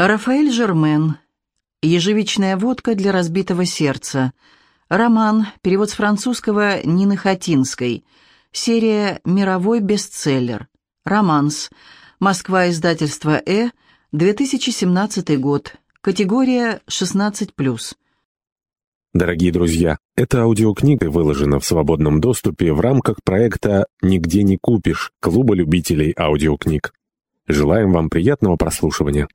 Рафаэль Жермен. Ежевичная водка для разбитого сердца. Роман. Перевод с французского Нины Хатинской. Серия «Мировой бестселлер». Романс. Москва. Издательство «Э». 2017 год. Категория 16+. Дорогие друзья, эта аудиокнига выложена в свободном доступе в рамках проекта «Нигде не купишь» Клуба любителей аудиокниг. Желаем вам приятного прослушивания.